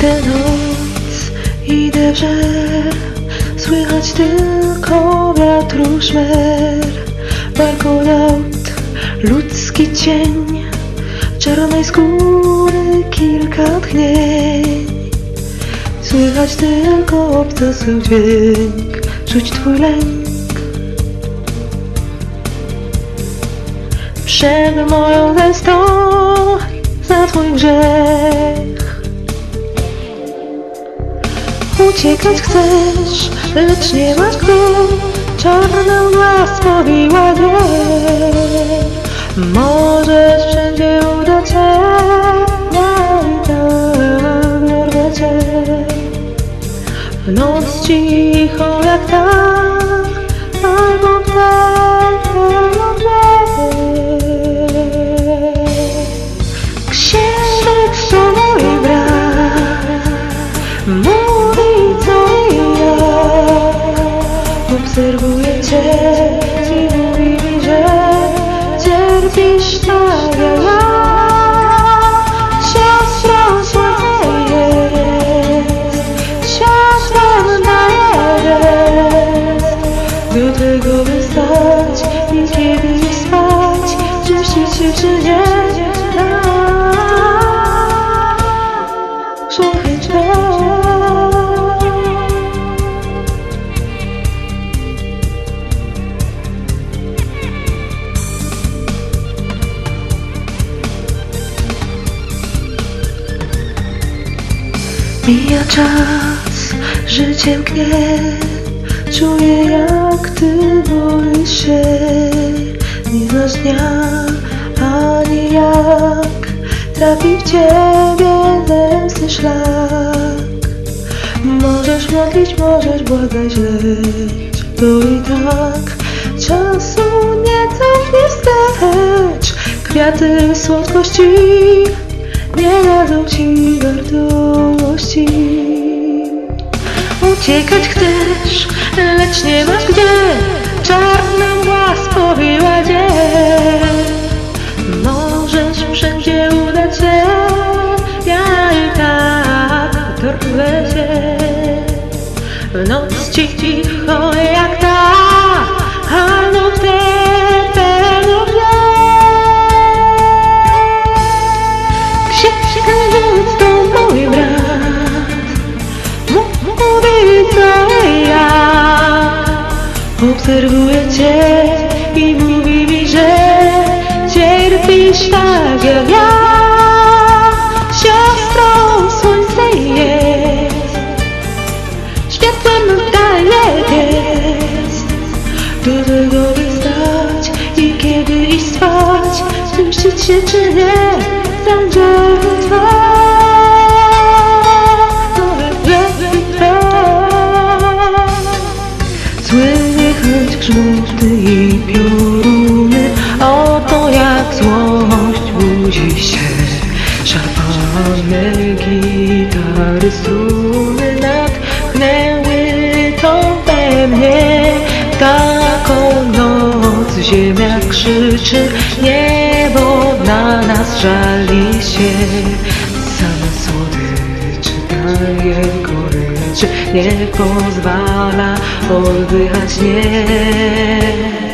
Tę noc idę że Słychać tylko wiatru szmer Balkon aut, ludzki cień Czarnej skóry kilka tchnień. Słychać tylko obcasy dźwięk Czuć twój lęk. Przed moją zemstą za twój grzech Uciekać chcesz, lecz nie masz gdzie Czarna mgła spowiła dzień Możesz wszędzie udać się Ja i tak dorwę cię W noc cichą jak ta Mija czas, życie mknie Czuję jak ty boisz się. Nie znasz dnia, ani jak. Trafi w ciebie zemsty szlak. Możesz modlić, możesz błagać, lecz To i tak. Czasu nie cofnie wstecz. Kwiaty słodkości nie dadzą ci wartości Uciekać chcesz, lecz nie masz gdzie. Czarna mgła spowiła dzień. Możesz wszędzie udać się. Ja i tak dorwę się. W noc cicho jak Obserwuję cię i mówi mi, że Cierpisz tak jak ja. Siostrą słońce jest Światłem daje jest. Do tego wystać i kiedy iść spać Zemścić się czy nie Sam Słychać grzmoty i pioruny. Oto jak złość budzi się. Szarpane gitary struny Natchnęły to we mnie. Taką noc ziemia krzyczy. Niebo na nas żali się. Same słodyczy daje Nie pozwala oddychać? Nie